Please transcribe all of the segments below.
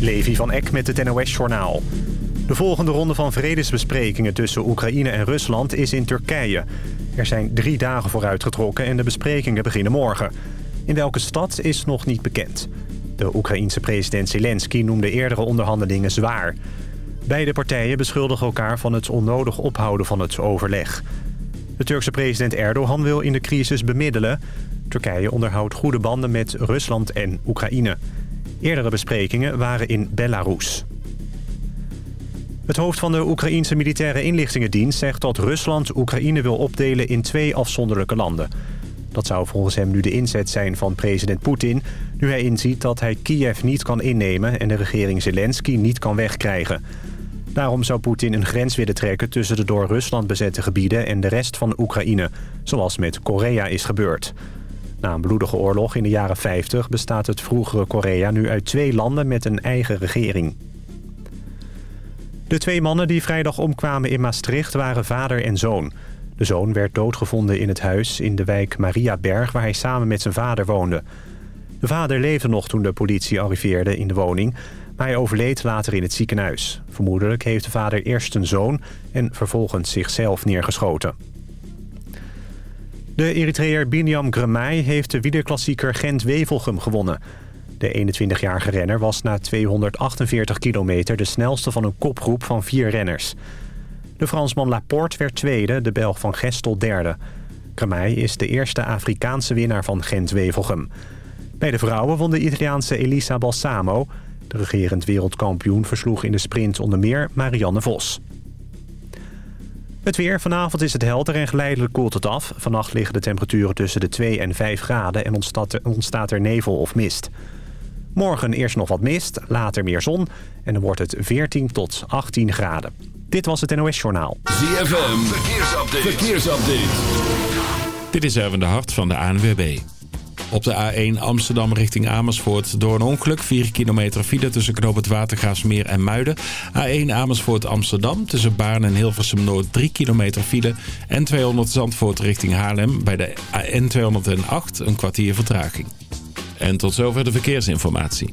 Levi van Eck met het NOS-journaal. De volgende ronde van vredesbesprekingen tussen Oekraïne en Rusland is in Turkije. Er zijn drie dagen vooruitgetrokken en de besprekingen beginnen morgen. In welke stad is nog niet bekend. De Oekraïense president Zelensky noemde eerdere onderhandelingen zwaar. Beide partijen beschuldigen elkaar van het onnodig ophouden van het overleg. De Turkse president Erdogan wil in de crisis bemiddelen. Turkije onderhoudt goede banden met Rusland en Oekraïne. Eerdere besprekingen waren in Belarus. Het hoofd van de Oekraïense militaire inlichtingendienst zegt dat Rusland Oekraïne wil opdelen in twee afzonderlijke landen. Dat zou volgens hem nu de inzet zijn van president Poetin... nu hij inziet dat hij Kiev niet kan innemen en de regering Zelensky niet kan wegkrijgen. Daarom zou Poetin een grens willen trekken tussen de door Rusland bezette gebieden... en de rest van Oekraïne, zoals met Korea is gebeurd. Na een bloedige oorlog in de jaren 50 bestaat het vroegere Korea nu uit twee landen met een eigen regering. De twee mannen die vrijdag omkwamen in Maastricht waren vader en zoon. De zoon werd doodgevonden in het huis in de wijk Mariaberg... waar hij samen met zijn vader woonde. De vader leefde nog toen de politie arriveerde in de woning... maar hij overleed later in het ziekenhuis. Vermoedelijk heeft de vader eerst een zoon... en vervolgens zichzelf neergeschoten. De Eritreër Biniam Gremai heeft de wielerklassieker Gent-Wevelgem gewonnen. De 21-jarige renner was na 248 kilometer de snelste van een kopgroep van vier renners. De Fransman Laporte werd tweede, de Belg van Gestel derde. Gremai is de eerste Afrikaanse winnaar van Gent-Wevelgem. Bij de vrouwen won de Italiaanse Elisa Balsamo. De regerend wereldkampioen versloeg in de sprint onder meer Marianne Vos. Het weer. Vanavond is het helder en geleidelijk koelt het af. Vannacht liggen de temperaturen tussen de 2 en 5 graden en ontstaat er, nevel of mist. Morgen eerst nog wat mist, later meer zon en dan wordt het 14 tot 18 graden. Dit was het NOS Journaal. ZFM. Verkeersupdate. Verkeersupdate. Dit is Erwin de Hart van de ANWB. Op de A1 Amsterdam richting Amersfoort door een ongeluk. 4 kilometer file tussen Knoop het Watergaasmeer en Muiden. A1 Amersfoort Amsterdam tussen Baarn en Hilversum Noord 3 kilometer file. En 200 Zandvoort richting Haarlem bij de N208 een kwartier vertraging. En tot zover de verkeersinformatie.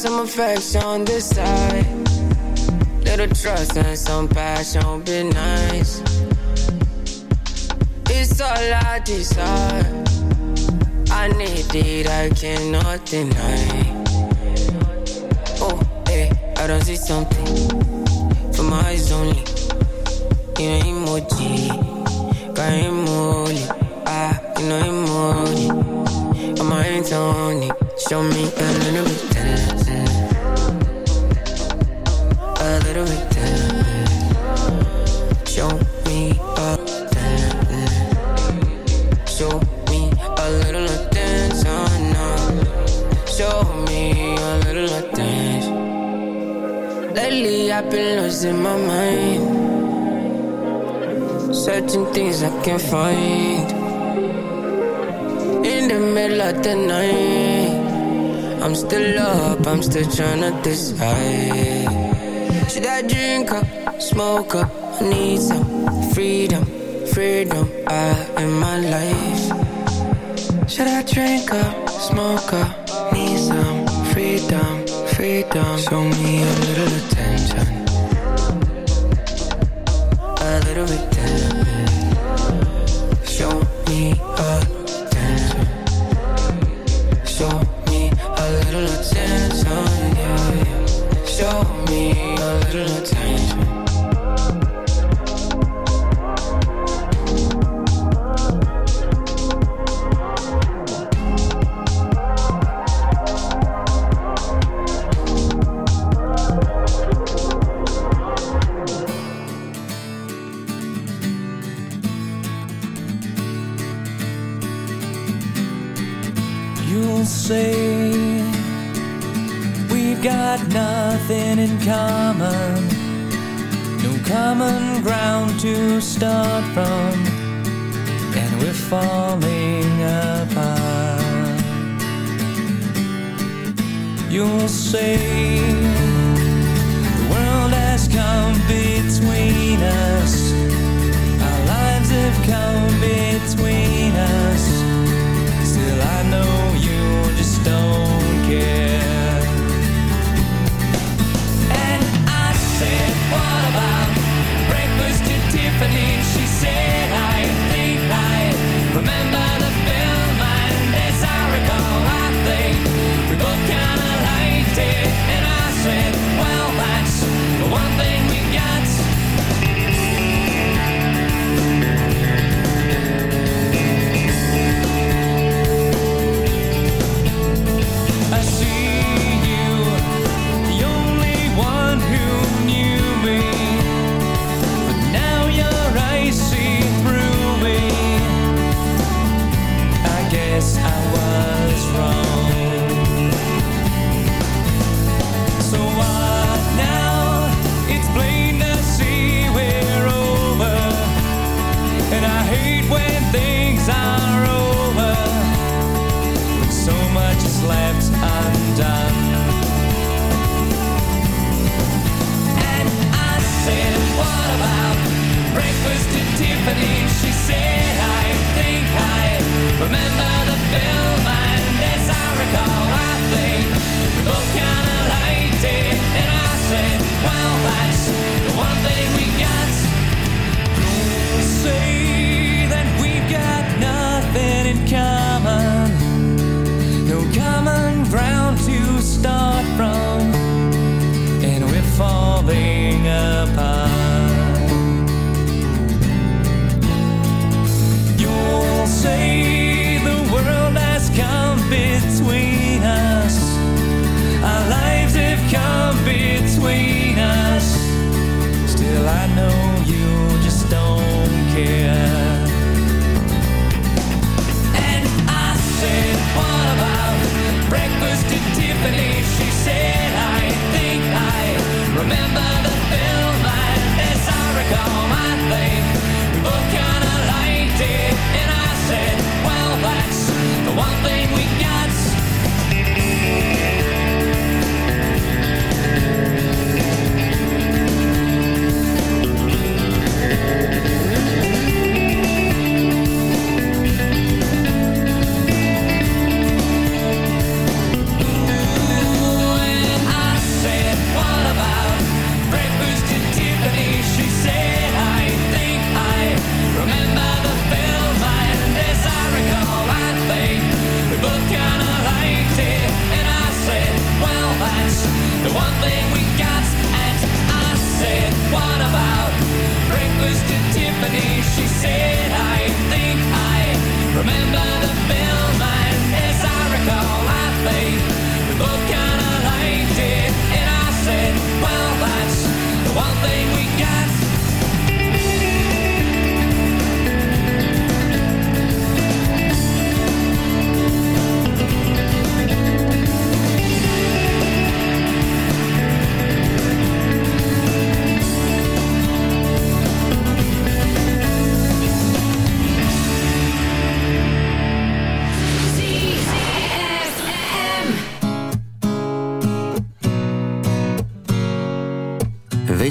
Some affection on this side. Little trust and some passion be nice. It's all I desire. I need it, I cannot deny. Oh, hey, I don't see something for my eyes only. You know emoji, got emoji, ah, you know emoji. On my hands on it, show me a little bit better with them. Show me a dance. Show me a little of dance, oh no. Show me a little of dance. Lately I've been losing my mind. Certain things I can't find. In the middle of the night. I'm still up, I'm still trying to decide should I drink up, smoke up? I need some freedom, freedom. I in my life. Should I drink up, smoke up? Need some freedom, freedom. Show me a little attention, a little bit.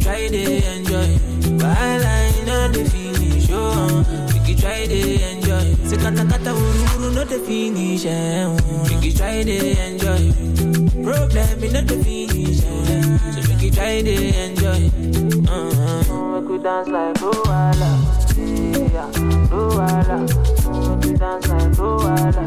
Try to enjoy. While I know the finish, oh, make you try to enjoy. Say kata kata uru uru no the finish, eh, oh, make you try to enjoy. Problem in not the finish, eh, so make you try to enjoy. Uh-huh. Make we dance like Luala, yeah, Luala. Make we dance like Luala,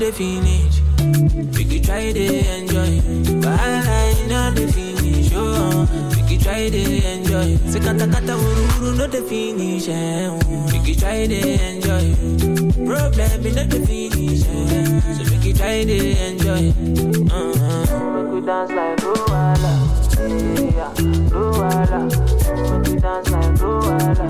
The finish. We could try to enjoy. But I know the finish. Oh, we could try to enjoy. Say kata uru uru no the finish. Eh, oh. We could try to enjoy. Problem in all the finish. Eh, so we could try to enjoy. Uh-huh. Make we dance like Luala. Yeah, Luala. Make we dance like Luala.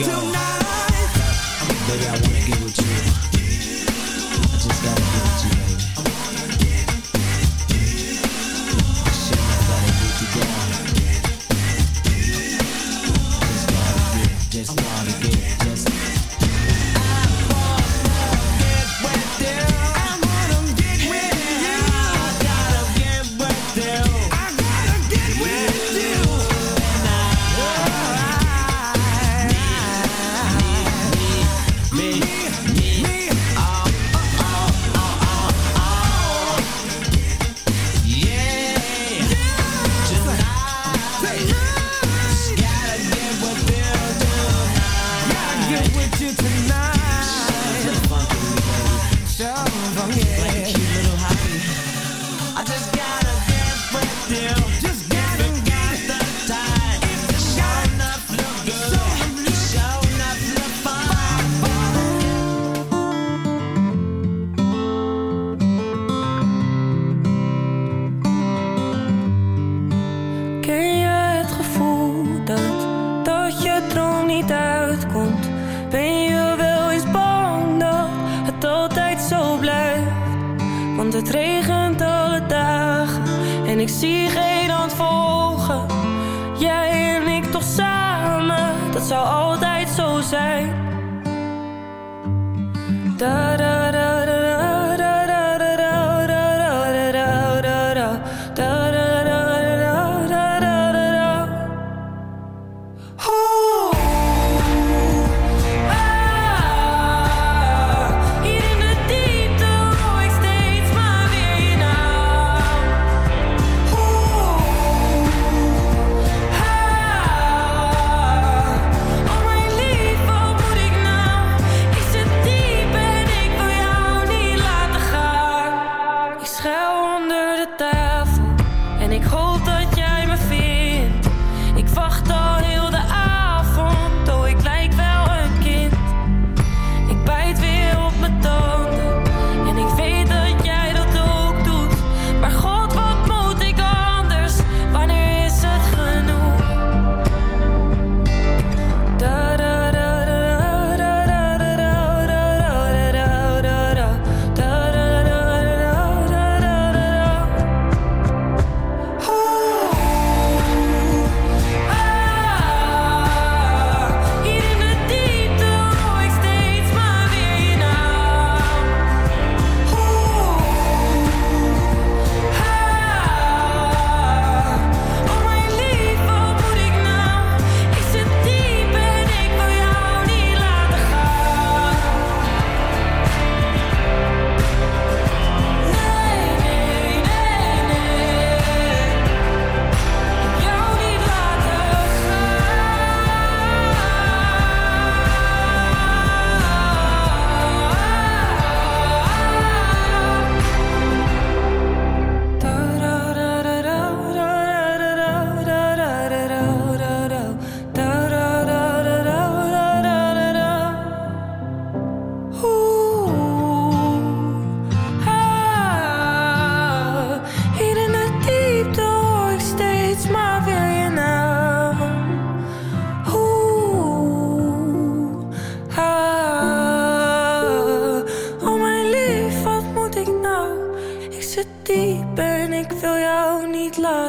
go. Tonight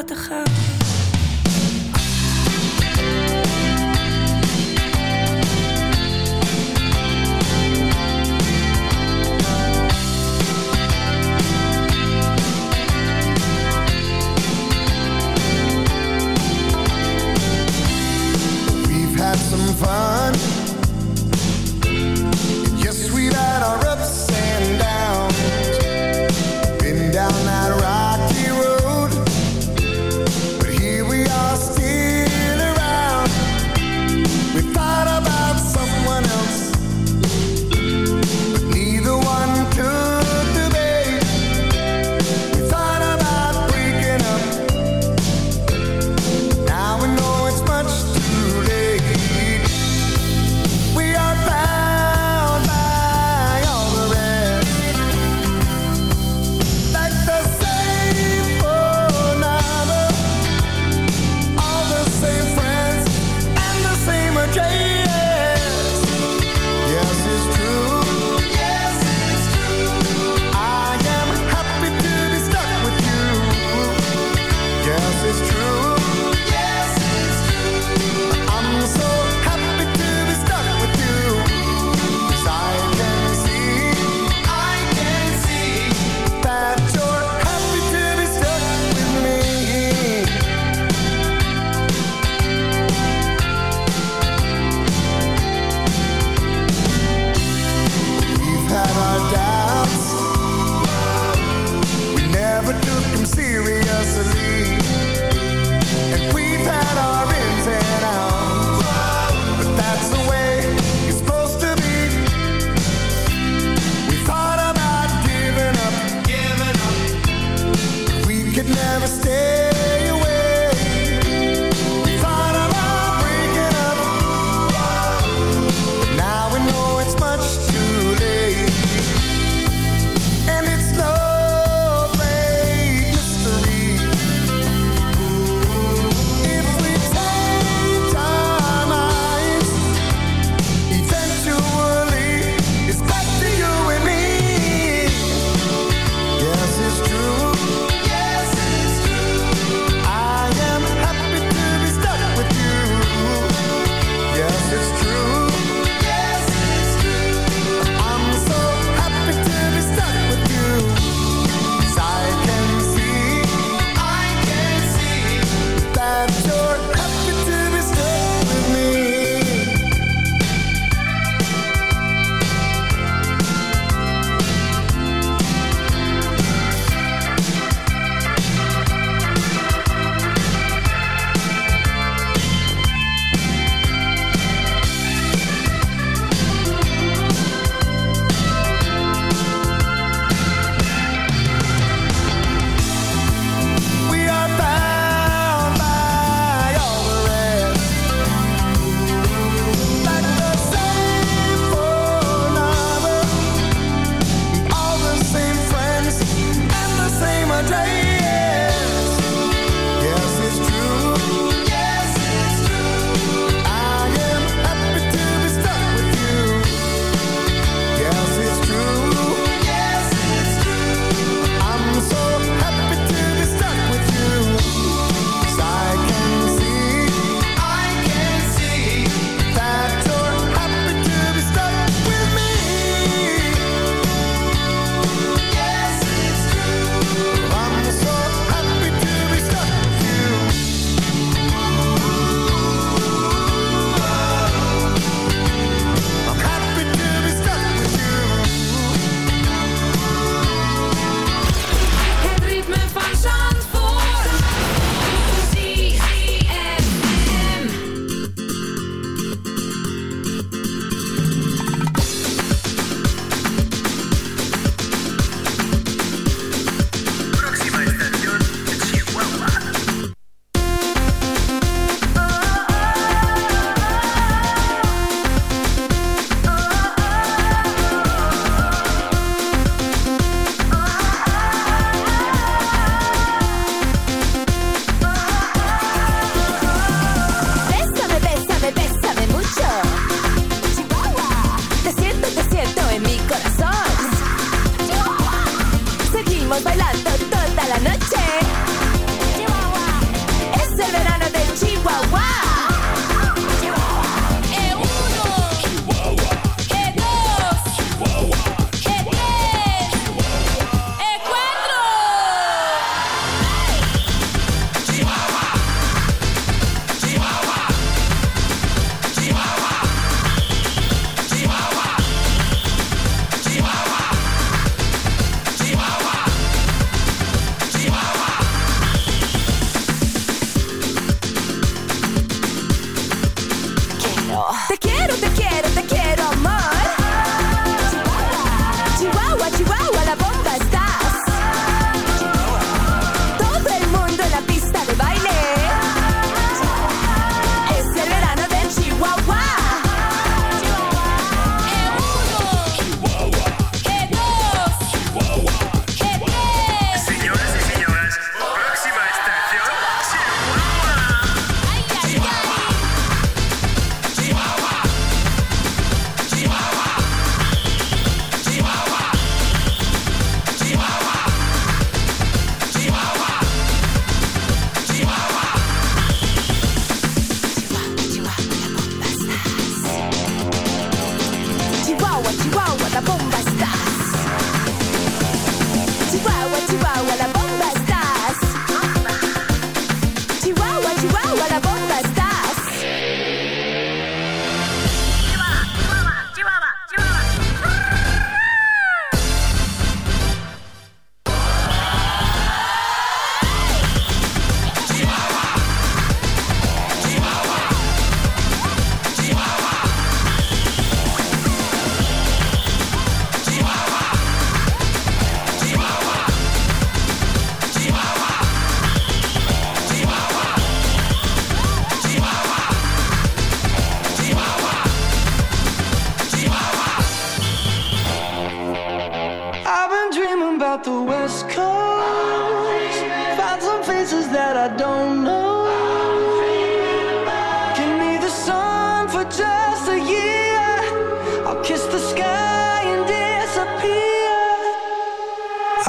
בבת אחת.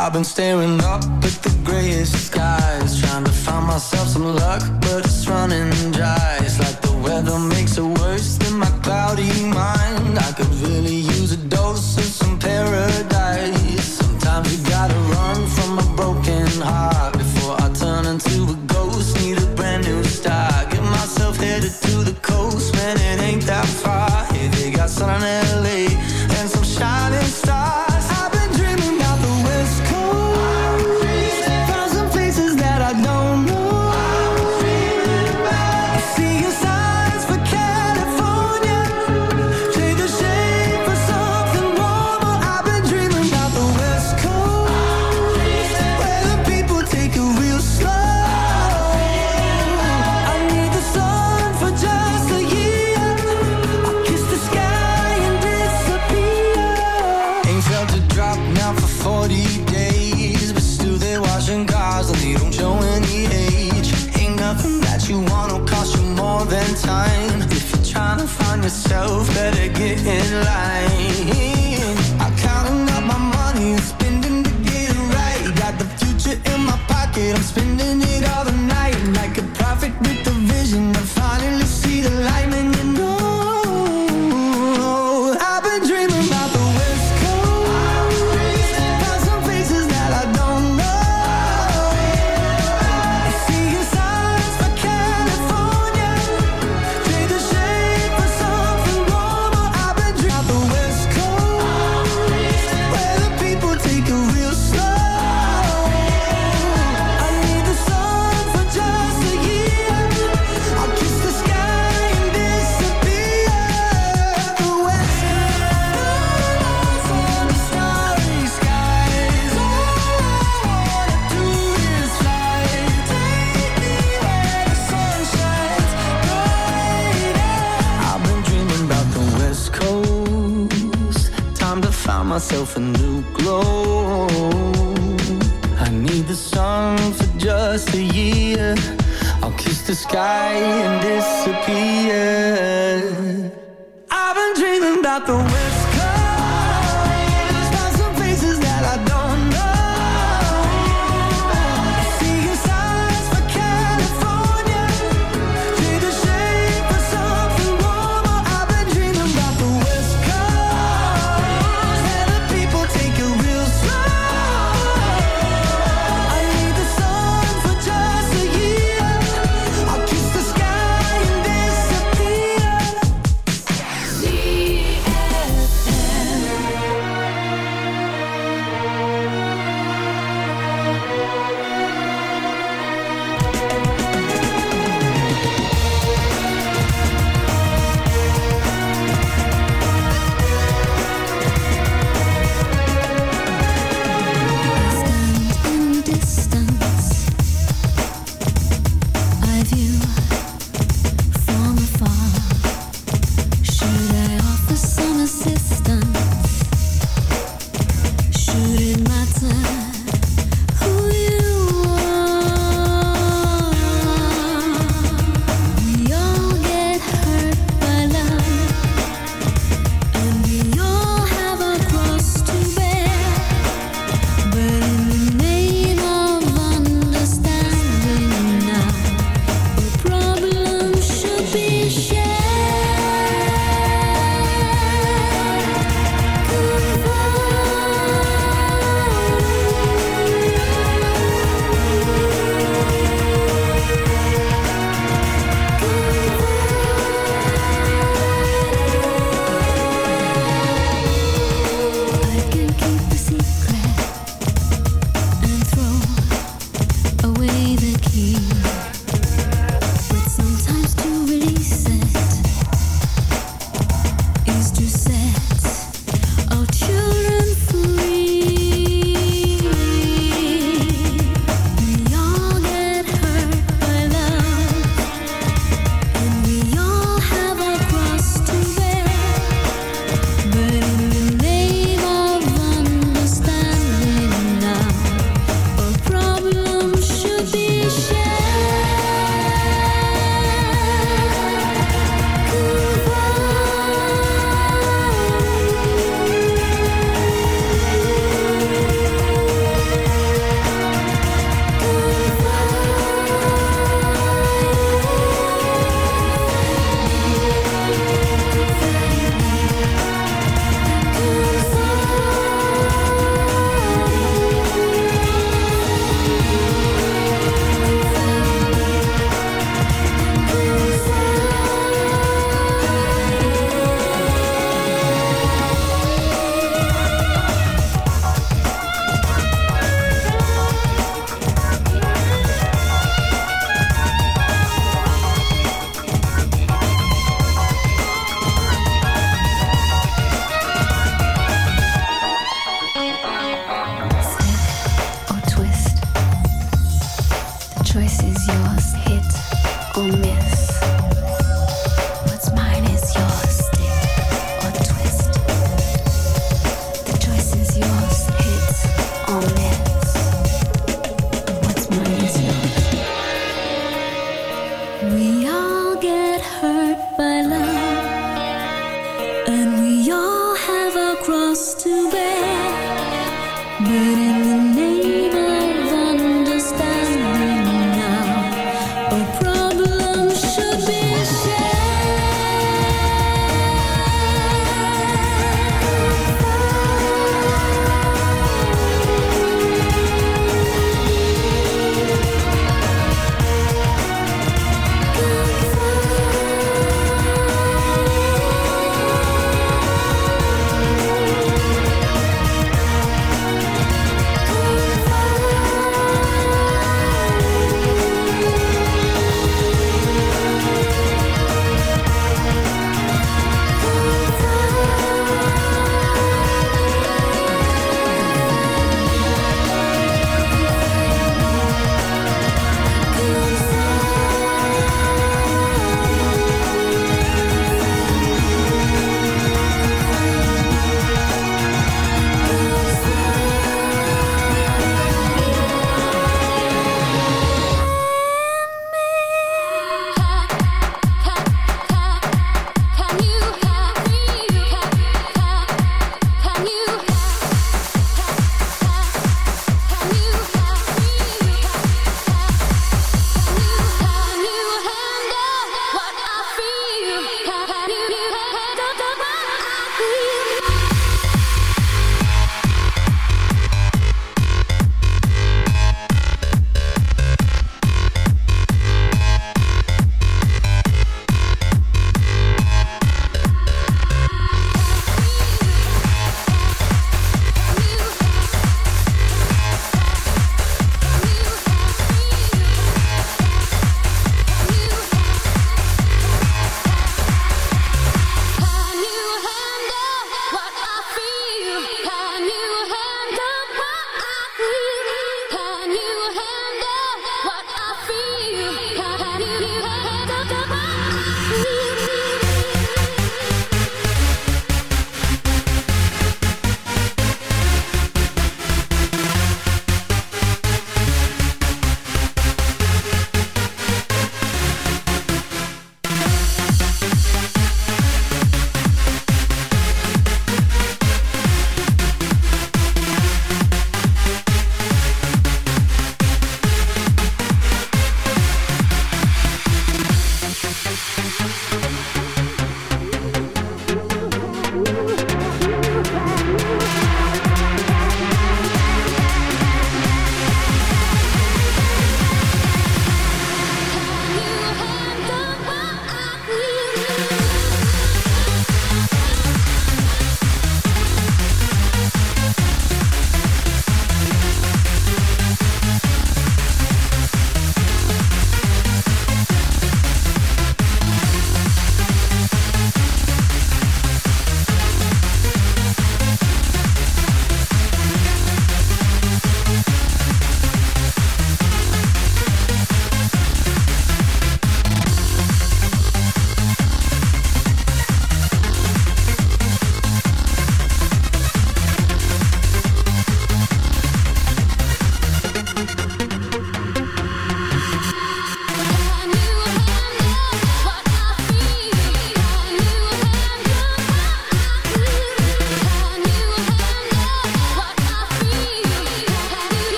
I've been staring up at the grayish skies Trying to find myself some luck, but it's running dry It's like the weather makes it worse than my cloudy mind I could really use a dose of.